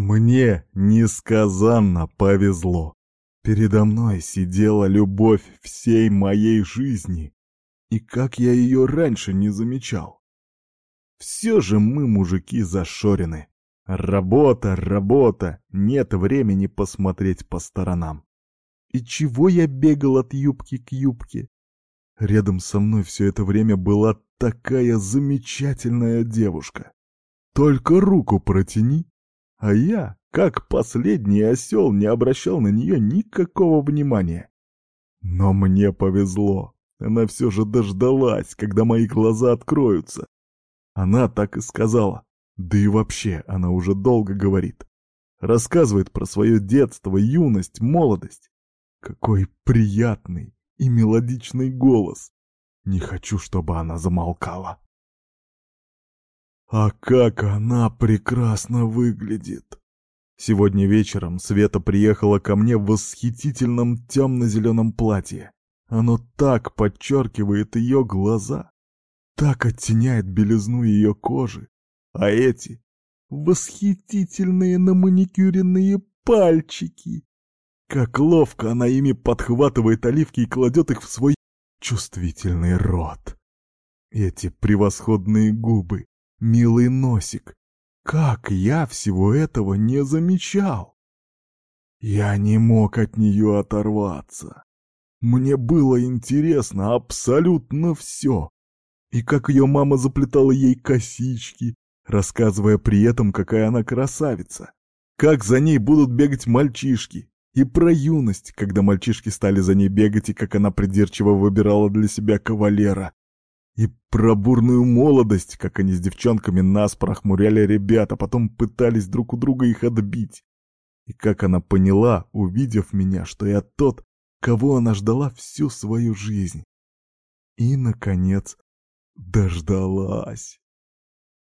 Мне несказанно повезло. Передо мной сидела любовь всей моей жизни. И как я ее раньше не замечал. Все же мы, мужики, зашорены. Работа, работа, нет времени посмотреть по сторонам. И чего я бегал от юбки к юбке? Рядом со мной все это время была такая замечательная девушка. Только руку протяни, а я, как последний осел, не обращал на нее никакого внимания. Но мне повезло. Она все же дождалась, когда мои глаза откроются. Она так и сказала. Да и вообще, она уже долго говорит. Рассказывает про свое детство, юность, молодость. Какой приятный и мелодичный голос. Не хочу, чтобы она замолкала. А как она прекрасно выглядит! Сегодня вечером Света приехала ко мне в восхитительном темно-зеленом платье. Оно так подчеркивает ее глаза, так оттеняет белизну ее кожи. А эти восхитительные наманикюренные пальчики! Как ловко она ими подхватывает оливки и кладет их в свой чувствительный рот. Эти превосходные губы, милый носик. Как я всего этого не замечал? Я не мог от нее оторваться. Мне было интересно абсолютно все. И как ее мама заплетала ей косички, рассказывая при этом, какая она красавица. Как за ней будут бегать мальчишки. И про юность, когда мальчишки стали за ней бегать, и как она придирчиво выбирала для себя кавалера. И про бурную молодость, как они с девчонками нас прохмуряли ребята, потом пытались друг у друга их отбить. И как она поняла, увидев меня, что я тот, кого она ждала всю свою жизнь. И, наконец, дождалась.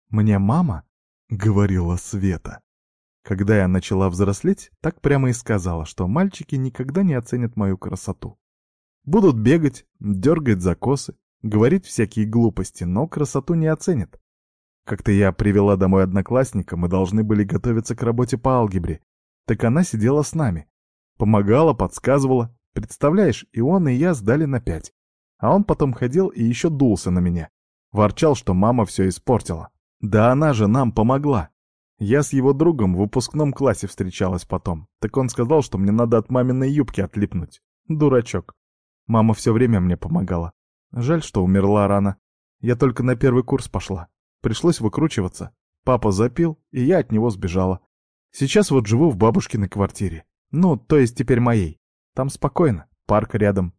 «Мне мама?» — говорила Света. Когда я начала взрослеть, так прямо и сказала, что мальчики никогда не оценят мою красоту. Будут бегать, дергать за косы, говорить всякие глупости, но красоту не оценят. Как-то я привела домой одноклассника, мы должны были готовиться к работе по алгебре. Так она сидела с нами. Помогала, подсказывала, Представляешь, и он, и я сдали на пять. А он потом ходил и еще дулся на меня. Ворчал, что мама все испортила. Да она же нам помогла. Я с его другом в выпускном классе встречалась потом. Так он сказал, что мне надо от маминой юбки отлипнуть. Дурачок. Мама все время мне помогала. Жаль, что умерла рано. Я только на первый курс пошла. Пришлось выкручиваться. Папа запил, и я от него сбежала. Сейчас вот живу в бабушкиной квартире. Ну, то есть теперь моей. Там спокойно, парк рядом.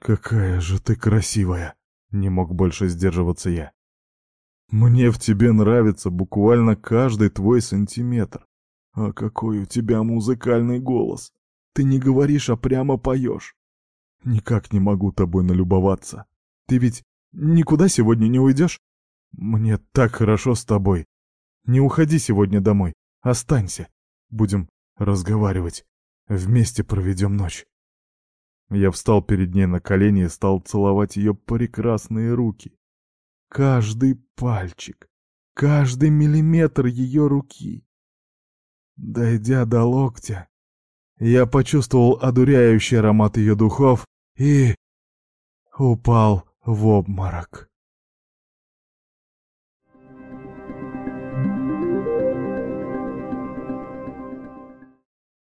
«Какая же ты красивая!» — не мог больше сдерживаться я. «Мне в тебе нравится буквально каждый твой сантиметр. А какой у тебя музыкальный голос! Ты не говоришь, а прямо поешь. Никак не могу тобой налюбоваться. Ты ведь никуда сегодня не уйдешь? Мне так хорошо с тобой. Не уходи сегодня домой. Останься. Будем разговаривать. Вместе проведем ночь. Я встал перед ней на колени и стал целовать ее прекрасные руки. Каждый пальчик, каждый миллиметр ее руки. Дойдя до локтя, я почувствовал одуряющий аромат ее духов и упал в обморок.